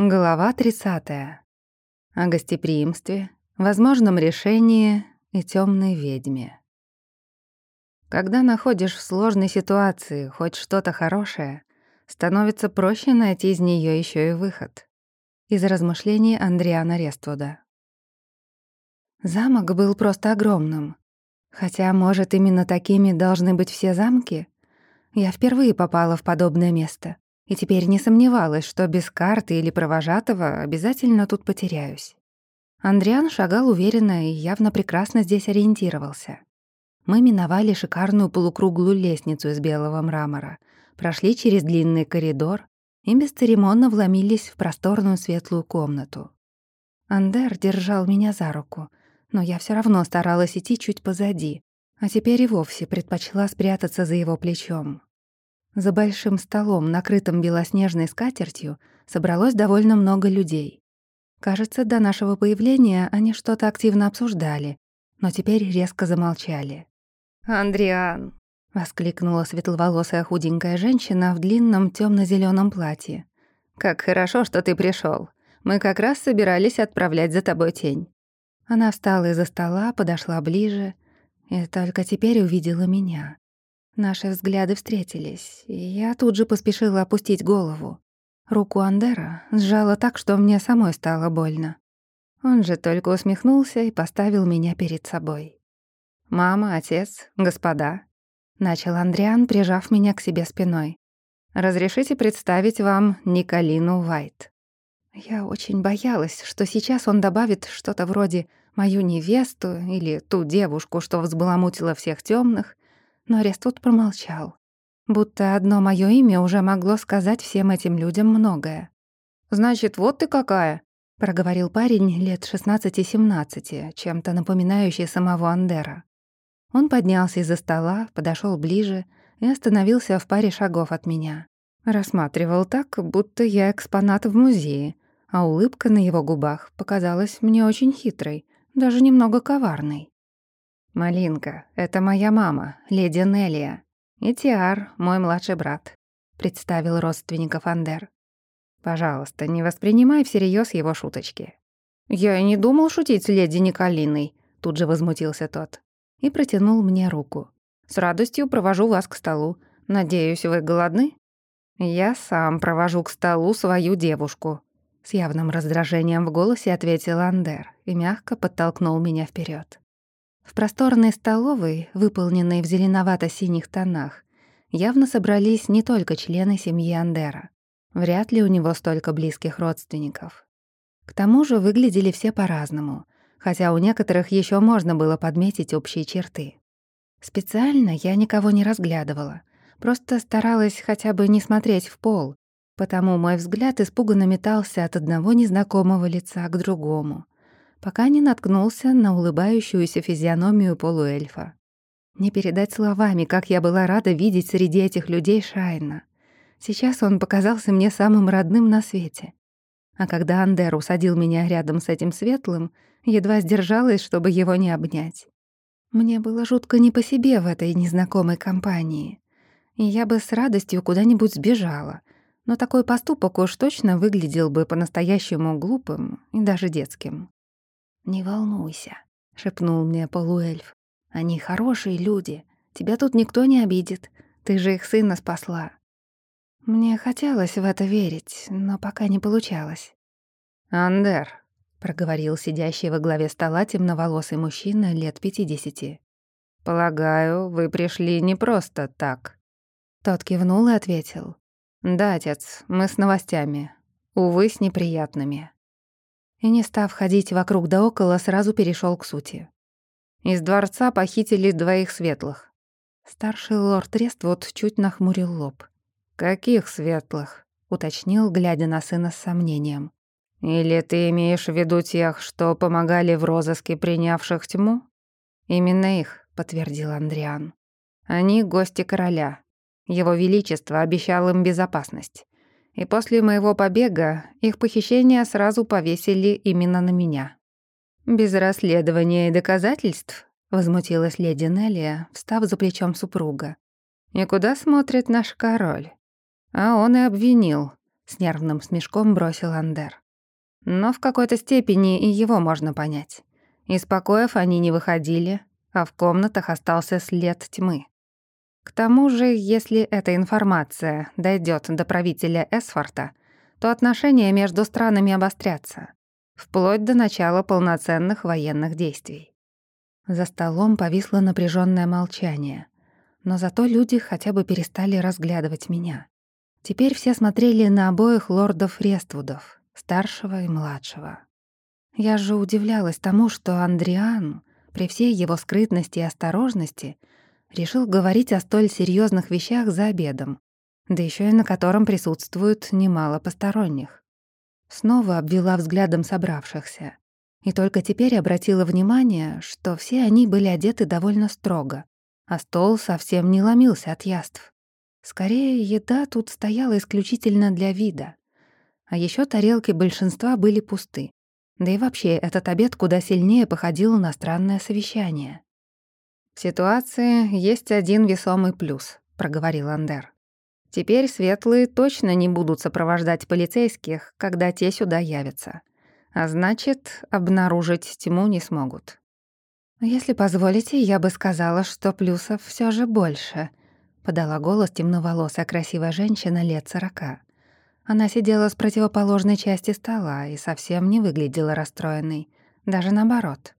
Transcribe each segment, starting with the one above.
Глава 30. О гостеприимстве, возможном решении и темной ведьме. Когда находишь в сложной ситуации хоть что-то хорошее, становится проще найти из нее еще и выход. Из размышлений Андриана Рествуда. Замок был просто огромным. Хотя, может, именно такими должны быть все замки? Я впервые попала в подобное место и теперь не сомневалась, что без карты или провожатого обязательно тут потеряюсь. Андриан шагал уверенно и явно прекрасно здесь ориентировался. Мы миновали шикарную полукруглую лестницу из белого мрамора, прошли через длинный коридор и бесцеремонно вломились в просторную светлую комнату. Андер держал меня за руку, но я все равно старалась идти чуть позади, а теперь и вовсе предпочла спрятаться за его плечом. За большим столом, накрытым белоснежной скатертью, собралось довольно много людей. Кажется, до нашего появления они что-то активно обсуждали, но теперь резко замолчали. «Андриан!» — воскликнула светловолосая худенькая женщина в длинном темно зеленом платье. «Как хорошо, что ты пришел. Мы как раз собирались отправлять за тобой тень». Она встала из-за стола, подошла ближе и только теперь увидела меня. Наши взгляды встретились, и я тут же поспешила опустить голову. Руку Андера сжала так, что мне самой стало больно. Он же только усмехнулся и поставил меня перед собой. «Мама, отец, господа», — начал Андриан, прижав меня к себе спиной. «Разрешите представить вам Николину Вайт». Я очень боялась, что сейчас он добавит что-то вроде «мою невесту» или «ту девушку, что взбаламутила всех темных», но Рестут промолчал. Будто одно моё имя уже могло сказать всем этим людям многое. «Значит, вот ты какая!» — проговорил парень лет 16-17, чем-то напоминающий самого Андера. Он поднялся из-за стола, подошёл ближе и остановился в паре шагов от меня. Рассматривал так, будто я экспонат в музее, а улыбка на его губах показалась мне очень хитрой, даже немного коварной. «Малинка, это моя мама, леди Неллия. И Тиар, мой младший брат», — представил родственников Андер. «Пожалуйста, не воспринимай всерьез его шуточки». «Я и не думал шутить с леди Николиной», — тут же возмутился тот. И протянул мне руку. «С радостью провожу вас к столу. Надеюсь, вы голодны?» «Я сам провожу к столу свою девушку», — с явным раздражением в голосе ответил Андер и мягко подтолкнул меня вперед. В просторной столовой, выполненной в зеленовато-синих тонах, явно собрались не только члены семьи Андера. Вряд ли у него столько близких родственников. К тому же выглядели все по-разному, хотя у некоторых еще можно было подметить общие черты. Специально я никого не разглядывала, просто старалась хотя бы не смотреть в пол, потому мой взгляд испуганно метался от одного незнакомого лица к другому — пока не наткнулся на улыбающуюся физиономию полуэльфа. Не передать словами, как я была рада видеть среди этих людей Шайна. Сейчас он показался мне самым родным на свете. А когда Андер усадил меня рядом с этим светлым, едва сдержалась, чтобы его не обнять. Мне было жутко не по себе в этой незнакомой компании. И я бы с радостью куда-нибудь сбежала. Но такой поступок уж точно выглядел бы по-настоящему глупым и даже детским. «Не волнуйся», — шепнул мне полуэльф. «Они хорошие люди. Тебя тут никто не обидит. Ты же их сына спасла». Мне хотелось в это верить, но пока не получалось. «Андер», — проговорил сидящий во главе стола темноволосый мужчина лет пятидесяти. «Полагаю, вы пришли не просто так». Тот кивнул и ответил. «Да, отец, мы с новостями. Увы, с неприятными и, не став ходить вокруг да около, сразу перешел к сути. Из дворца похитили двоих светлых. Старший лорд Рествуд чуть нахмурил лоб. «Каких светлых?» — уточнил, глядя на сына с сомнением. «Или ты имеешь в виду тех, что помогали в розыске принявших тьму?» «Именно их», — подтвердил Андриан. «Они гости короля. Его Величество обещал им безопасность и после моего побега их похищение сразу повесили именно на меня. «Без расследования и доказательств?» — возмутилась леди Неллия, встав за плечом супруга. «И куда смотрит наш король?» А он и обвинил. с нервным смешком бросил Андер. Но в какой-то степени и его можно понять. Из покоев они не выходили, а в комнатах остался след тьмы. К тому же, если эта информация дойдет до правителя Эсфорта, то отношения между странами обострятся, вплоть до начала полноценных военных действий. За столом повисло напряженное молчание, но зато люди хотя бы перестали разглядывать меня. Теперь все смотрели на обоих лордов Рествудов, старшего и младшего. Я же удивлялась тому, что Андриан, при всей его скрытности и осторожности, решил говорить о столь серьезных вещах за обедом, да еще и на котором присутствует немало посторонних. Снова обвела взглядом собравшихся. И только теперь обратила внимание, что все они были одеты довольно строго, а стол совсем не ломился от яств. Скорее, еда тут стояла исключительно для вида. А еще тарелки большинства были пусты. Да и вообще, этот обед куда сильнее походил на странное совещание. «В ситуации есть один весомый плюс», — проговорил Андер. Теперь светлые точно не будут сопровождать полицейских, когда те сюда явятся. А значит, обнаружить тьму не смогут. «Если позволите, я бы сказала, что плюсов все же больше», — подала голос темноволосая красивая женщина лет сорока. Она сидела с противоположной части стола и совсем не выглядела расстроенной, даже наоборот.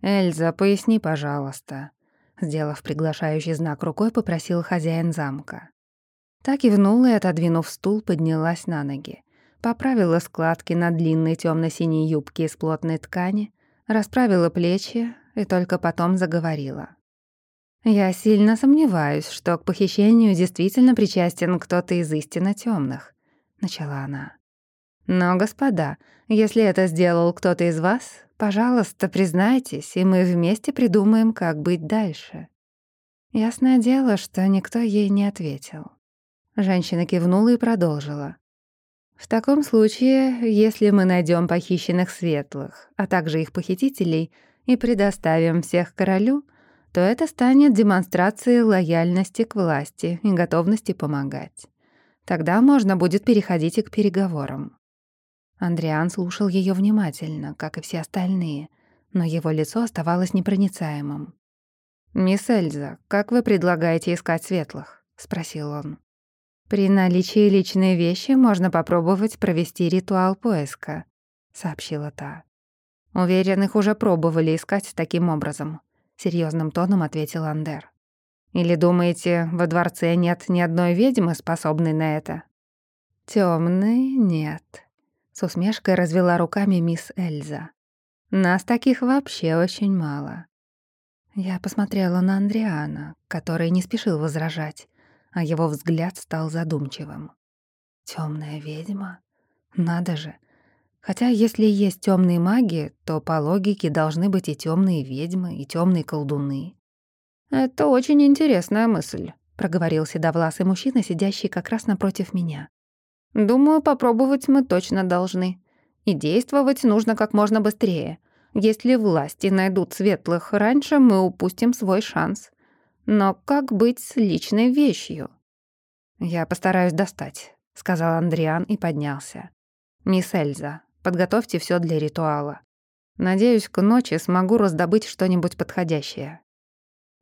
«Эльза, поясни, пожалуйста», — сделав приглашающий знак рукой, попросил хозяин замка. Так и внула и, отодвинув стул, поднялась на ноги. Поправила складки на длинной темно синей юбке из плотной ткани, расправила плечи и только потом заговорила. «Я сильно сомневаюсь, что к похищению действительно причастен кто-то из истинно темных, начала она. «Но, господа, если это сделал кто-то из вас, пожалуйста, признайтесь, и мы вместе придумаем, как быть дальше». Ясное дело, что никто ей не ответил. Женщина кивнула и продолжила. В таком случае, если мы найдем похищенных светлых, а также их похитителей, и предоставим всех королю, то это станет демонстрацией лояльности к власти и готовности помогать. Тогда можно будет переходить и к переговорам. Андриан слушал ее внимательно, как и все остальные, но его лицо оставалось непроницаемым. «Мисс Эльза, как вы предлагаете искать светлых?» — спросил он. «При наличии личной вещи можно попробовать провести ритуал поиска», — сообщила та. «Уверен, их уже пробовали искать таким образом», — серьезным тоном ответил Андер. «Или думаете, во дворце нет ни одной ведьмы, способной на это?» Темной нет», — с усмешкой развела руками мисс Эльза. «Нас таких вообще очень мало». Я посмотрела на Андриана, который не спешил возражать, а его взгляд стал задумчивым. Темная ведьма? Надо же. Хотя если есть темные маги, то по логике должны быть и темные ведьмы, и темные колдуны. «Это очень интересная мысль», — проговорил седовласый мужчина, сидящий как раз напротив меня. «Думаю, попробовать мы точно должны. И действовать нужно как можно быстрее. Если власти найдут светлых раньше, мы упустим свой шанс. Но как быть с личной вещью? «Я постараюсь достать», — сказал Андриан и поднялся. «Мисс Эльза, подготовьте все для ритуала. Надеюсь, к ночи смогу раздобыть что-нибудь подходящее».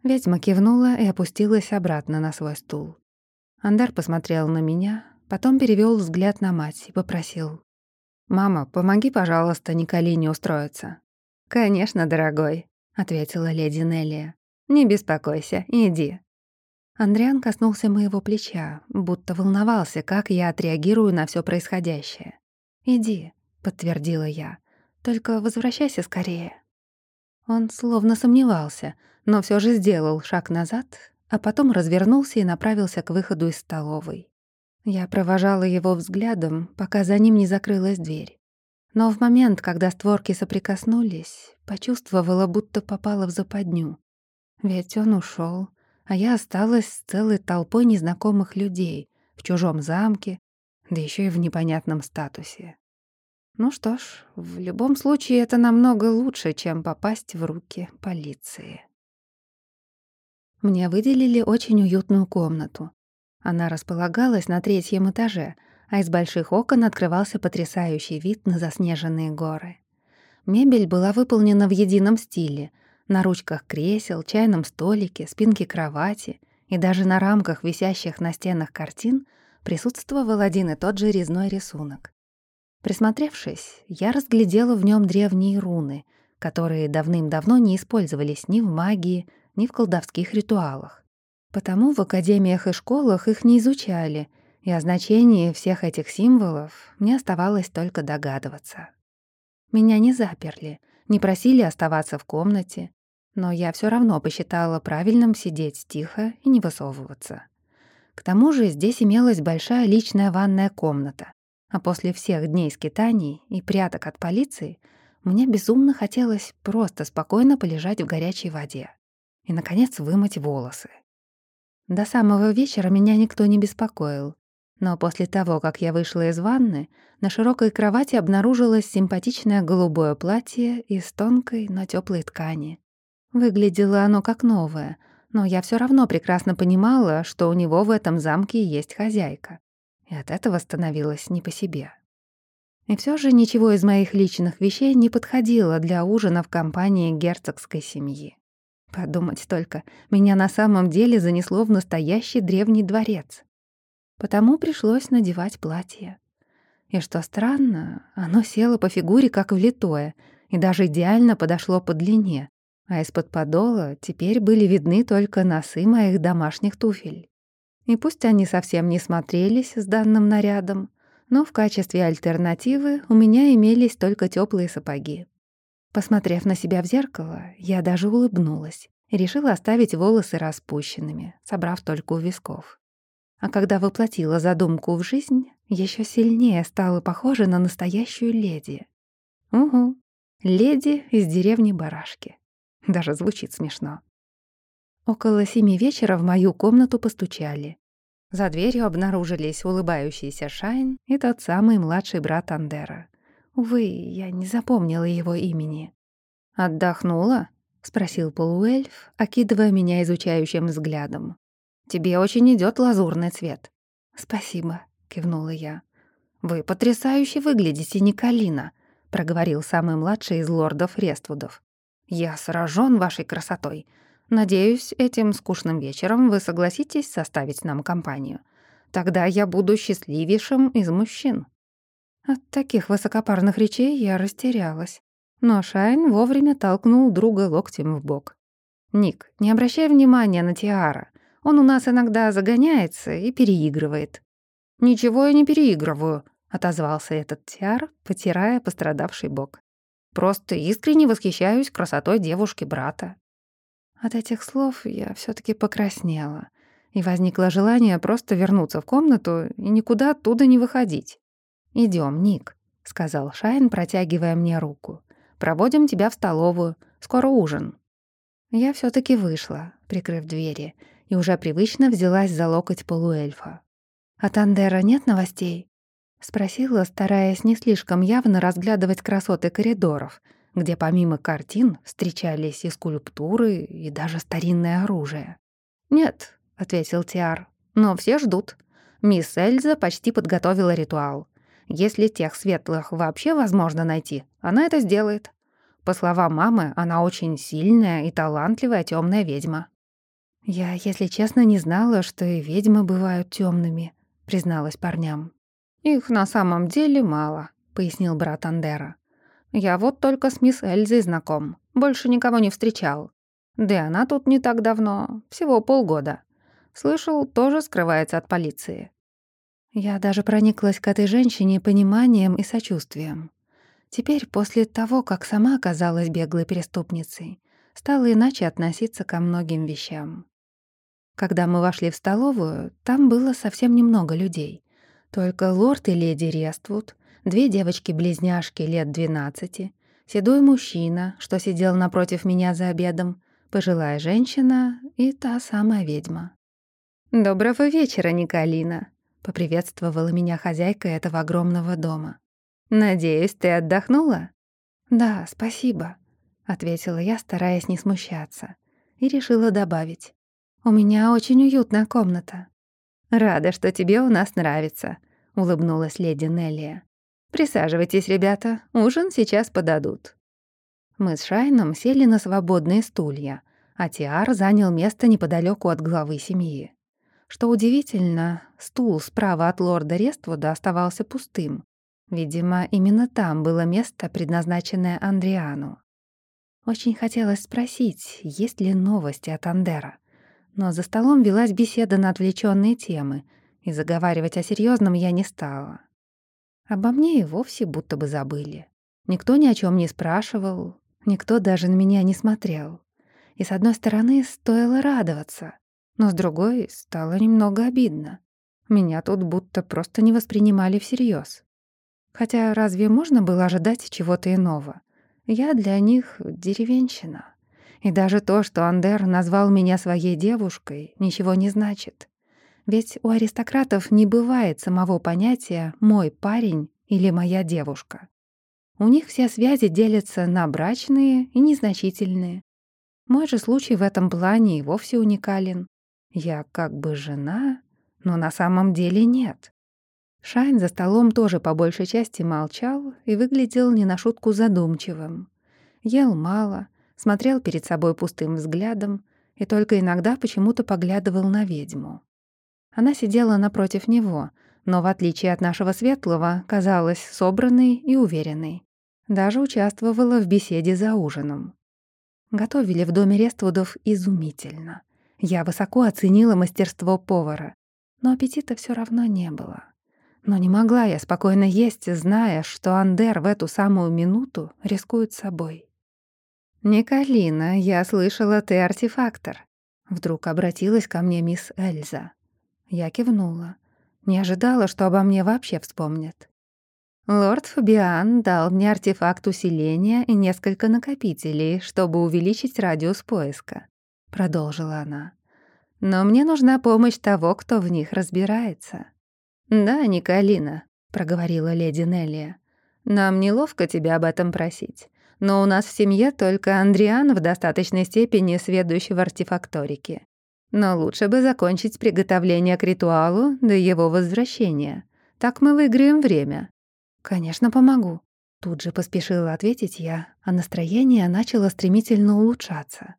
Ведьма кивнула и опустилась обратно на свой стул. Андар посмотрел на меня, потом перевел взгляд на мать и попросил. «Мама, помоги, пожалуйста, Николине устроиться». «Конечно, дорогой», — ответила леди Неллия. «Не беспокойся, иди». Андриан коснулся моего плеча, будто волновался, как я отреагирую на все происходящее. «Иди», — подтвердила я, — «только возвращайся скорее». Он словно сомневался, но все же сделал шаг назад, а потом развернулся и направился к выходу из столовой. Я провожала его взглядом, пока за ним не закрылась дверь. Но в момент, когда створки соприкоснулись, почувствовала, будто попала в западню. Ведь он ушел, а я осталась с целой толпой незнакомых людей в чужом замке, да еще и в непонятном статусе. Ну что ж, в любом случае это намного лучше, чем попасть в руки полиции. Мне выделили очень уютную комнату. Она располагалась на третьем этаже, а из больших окон открывался потрясающий вид на заснеженные горы. Мебель была выполнена в едином стиле — на ручках кресел, чайном столике, спинке кровати и даже на рамках, висящих на стенах картин, присутствовал один и тот же резной рисунок. Присмотревшись, я разглядела в нем древние руны, которые давным-давно не использовались ни в магии, ни в колдовских ритуалах. Потому в академиях и школах их не изучали, и о значении всех этих символов мне оставалось только догадываться. Меня не заперли, не просили оставаться в комнате, но я все равно посчитала правильным сидеть тихо и не высовываться. К тому же здесь имелась большая личная ванная комната, а после всех дней скитаний и пряток от полиции мне безумно хотелось просто спокойно полежать в горячей воде и, наконец, вымыть волосы. До самого вечера меня никто не беспокоил, но после того, как я вышла из ванны, на широкой кровати обнаружилось симпатичное голубое платье из тонкой, но теплой ткани. Выглядело оно как новое, но я все равно прекрасно понимала, что у него в этом замке есть хозяйка. И от этого становилось не по себе. И все же ничего из моих личных вещей не подходило для ужина в компании герцогской семьи. Подумать только, меня на самом деле занесло в настоящий древний дворец. Потому пришлось надевать платье. И что странно, оно село по фигуре как влитое и даже идеально подошло по длине, а из-под подола теперь были видны только носы моих домашних туфель. И пусть они совсем не смотрелись с данным нарядом, но в качестве альтернативы у меня имелись только теплые сапоги. Посмотрев на себя в зеркало, я даже улыбнулась решила оставить волосы распущенными, собрав только у висков. А когда воплотила задумку в жизнь, еще сильнее стала похожа на настоящую леди. Угу, леди из деревни Барашки. Даже звучит смешно. Около семи вечера в мою комнату постучали. За дверью обнаружились улыбающийся Шайн и тот самый младший брат Андера. Увы, я не запомнила его имени. «Отдохнула?» — спросил полуэльф, окидывая меня изучающим взглядом. «Тебе очень идет лазурный цвет». «Спасибо», — кивнула я. «Вы потрясающе выглядите, Николина», — проговорил самый младший из лордов Рествудов. «Я сражен вашей красотой. Надеюсь, этим скучным вечером вы согласитесь составить нам компанию. Тогда я буду счастливейшим из мужчин». От таких высокопарных речей я растерялась. Но Шайн вовремя толкнул друга локтем в бок. «Ник, не обращай внимания на Тиара. Он у нас иногда загоняется и переигрывает». «Ничего я не переигрываю», — отозвался этот Тиар, потирая пострадавший бок. «Просто искренне восхищаюсь красотой девушки-брата». От этих слов я все таки покраснела, и возникло желание просто вернуться в комнату и никуда оттуда не выходить. Идем, Ник», — сказал Шайн, протягивая мне руку. «Проводим тебя в столовую. Скоро ужин». Я все таки вышла, прикрыв двери, и уже привычно взялась за локоть полуэльфа. «От Андера нет новостей?» — спросила, стараясь не слишком явно разглядывать красоты коридоров, где помимо картин встречались и скульптуры, и даже старинное оружие. «Нет», — ответил Тиар, — «но все ждут. Мисс Эльза почти подготовила ритуал. Если тех светлых вообще возможно найти, она это сделает. По словам мамы, она очень сильная и талантливая темная ведьма». «Я, если честно, не знала, что и ведьмы бывают темными, призналась парням. «Их на самом деле мало», — пояснил брат Андера. Я вот только с мисс Эльзой знаком, больше никого не встречал. Да и она тут не так давно, всего полгода. Слышал, тоже скрывается от полиции. Я даже прониклась к этой женщине пониманием и сочувствием. Теперь, после того, как сама оказалась беглой преступницей, стала иначе относиться ко многим вещам. Когда мы вошли в столовую, там было совсем немного людей. Только лорд и леди Рествуд, две девочки-близняшки лет двенадцати, седой мужчина, что сидел напротив меня за обедом, пожилая женщина и та самая ведьма. «Доброго вечера, Николина», — поприветствовала меня хозяйка этого огромного дома. «Надеюсь, ты отдохнула?» «Да, спасибо», — ответила я, стараясь не смущаться, и решила добавить. «У меня очень уютная комната». «Рада, что тебе у нас нравится», — улыбнулась леди Неллия. «Присаживайтесь, ребята, ужин сейчас подадут». Мы с Шайном сели на свободные стулья, а Тиар занял место неподалеку от главы семьи. Что удивительно, стул справа от лорда Рествуда оставался пустым. Видимо, именно там было место, предназначенное Андриану. Очень хотелось спросить, есть ли новости от Андера. Но за столом велась беседа на отвлеченные темы, и заговаривать о серьезном я не стала. Обо мне и вовсе будто бы забыли. Никто ни о чем не спрашивал, никто даже на меня не смотрел. И с одной стороны, стоило радоваться, но с другой стало немного обидно. Меня тут будто просто не воспринимали всерьез. Хотя разве можно было ожидать чего-то иного? Я для них деревенщина. И даже то, что Андер назвал меня своей девушкой, ничего не значит. Ведь у аристократов не бывает самого понятия «мой парень» или «моя девушка». У них все связи делятся на брачные и незначительные. Мой же случай в этом плане и вовсе уникален. Я как бы жена, но на самом деле нет. Шайн за столом тоже по большей части молчал и выглядел не на шутку задумчивым. Ел мало, смотрел перед собой пустым взглядом и только иногда почему-то поглядывал на ведьму. Она сидела напротив него, но, в отличие от нашего светлого, казалась собранной и уверенной. Даже участвовала в беседе за ужином. Готовили в доме Рествудов изумительно. Я высоко оценила мастерство повара, но аппетита все равно не было. Но не могла я спокойно есть, зная, что Андер в эту самую минуту рискует собой. «Николина, я слышала, ты артефактор». Вдруг обратилась ко мне мисс Эльза. Я кивнула. Не ожидала, что обо мне вообще вспомнят. Лорд Фабиан дал мне артефакт усиления и несколько накопителей, чтобы увеличить радиус поиска, продолжила она. Но мне нужна помощь того, кто в них разбирается. Да, Николина, проговорила леди Неллия. Нам неловко тебя об этом просить но у нас в семье только Андриан в достаточной степени сведущий в артефакторике. Но лучше бы закончить приготовление к ритуалу до его возвращения. Так мы выиграем время. Конечно, помогу. Тут же поспешила ответить я, а настроение начало стремительно улучшаться.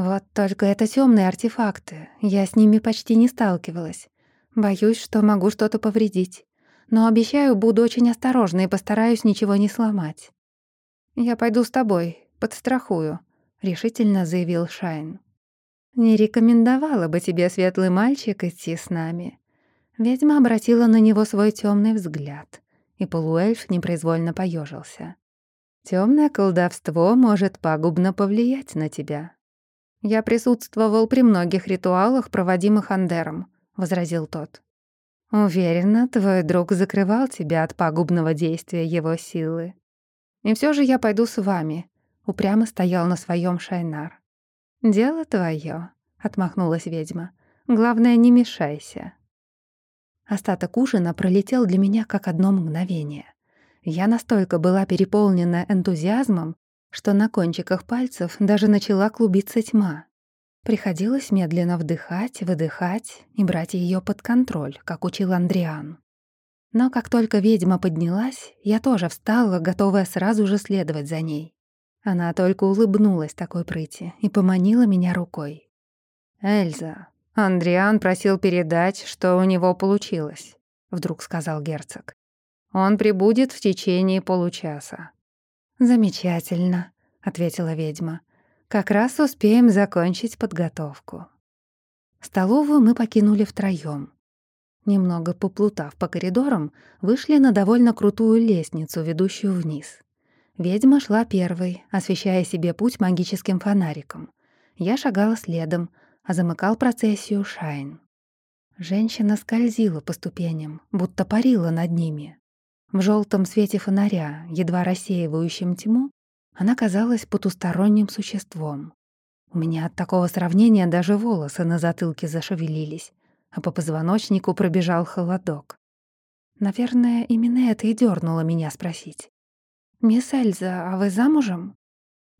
Вот только это темные артефакты, я с ними почти не сталкивалась. Боюсь, что могу что-то повредить. Но обещаю, буду очень осторожна и постараюсь ничего не сломать. «Я пойду с тобой, подстрахую», — решительно заявил Шайн. «Не рекомендовала бы тебе, светлый мальчик, идти с нами». Ведьма обратила на него свой темный взгляд, и полуэльф непроизвольно поежился. Темное колдовство может пагубно повлиять на тебя. Я присутствовал при многих ритуалах, проводимых Андером, возразил тот. Уверена, твой друг закрывал тебя от пагубного действия его силы. И все же я пойду с вами», — упрямо стоял на своем Шайнар. «Дело твое, отмахнулась ведьма. «Главное, не мешайся». Остаток ужина пролетел для меня как одно мгновение. Я настолько была переполнена энтузиазмом, что на кончиках пальцев даже начала клубиться тьма. Приходилось медленно вдыхать, выдыхать и брать ее под контроль, как учил Андриан. Но как только ведьма поднялась, я тоже встала, готовая сразу же следовать за ней. Она только улыбнулась такой прыти и поманила меня рукой. «Эльза, Андриан просил передать, что у него получилось», — вдруг сказал герцог. «Он прибудет в течение получаса». «Замечательно», — ответила ведьма. «Как раз успеем закончить подготовку». Столовую мы покинули втроём. Немного поплутав по коридорам, вышли на довольно крутую лестницу, ведущую вниз. Ведьма шла первой, освещая себе путь магическим фонариком. Я шагала следом, а замыкал процессию Шайн. Женщина скользила по ступеням, будто парила над ними. В желтом свете фонаря, едва рассеивающем тьму, она казалась потусторонним существом. У меня от такого сравнения даже волосы на затылке зашевелились а по позвоночнику пробежал холодок. Наверное, именно это и дернуло меня спросить. «Мисс Эльза, а вы замужем?»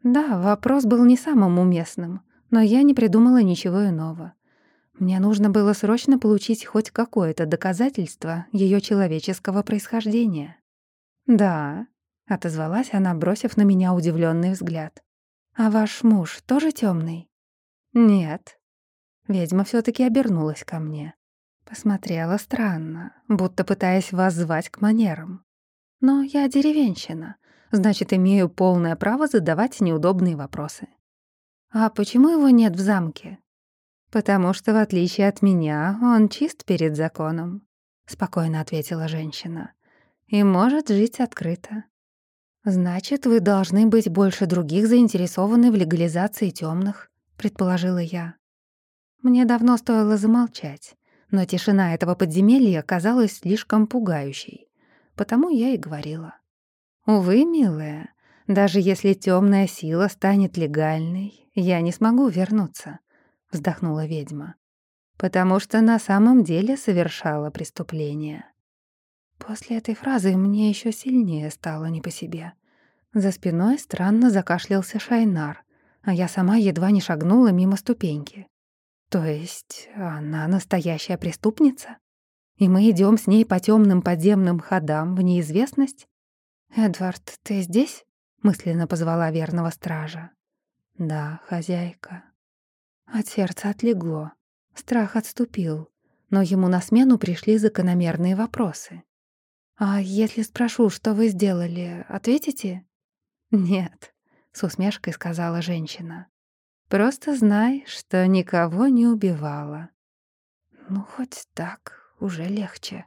Да, вопрос был не самым уместным, но я не придумала ничего иного. Мне нужно было срочно получить хоть какое-то доказательство ее человеческого происхождения. «Да», — отозвалась она, бросив на меня удивленный взгляд. «А ваш муж тоже темный? «Нет». Ведьма все таки обернулась ко мне. Посмотрела странно, будто пытаясь воззвать к манерам. Но я деревенщина, значит, имею полное право задавать неудобные вопросы. «А почему его нет в замке?» «Потому что, в отличие от меня, он чист перед законом», — спокойно ответила женщина. «И может жить открыто». «Значит, вы должны быть больше других заинтересованы в легализации тёмных», — предположила я. Мне давно стоило замолчать, но тишина этого подземелья казалась слишком пугающей, потому я и говорила. «Увы, милая, даже если тёмная сила станет легальной, я не смогу вернуться вздохнула ведьма. Потому что на самом деле совершала преступление. После этой фразы мне еще сильнее стало не по себе. За спиной странно закашлялся Шайнар, а я сама едва не шагнула мимо ступеньки. То есть она настоящая преступница? И мы идем с ней по темным подземным ходам в неизвестность? «Эдвард, ты здесь?» — мысленно позвала верного стража. «Да, хозяйка», от сердца отлегло. Страх отступил, но ему на смену пришли закономерные вопросы. «А если спрошу, что вы сделали, ответите?» «Нет», — с усмешкой сказала женщина. «Просто знай, что никого не убивала». «Ну, хоть так уже легче».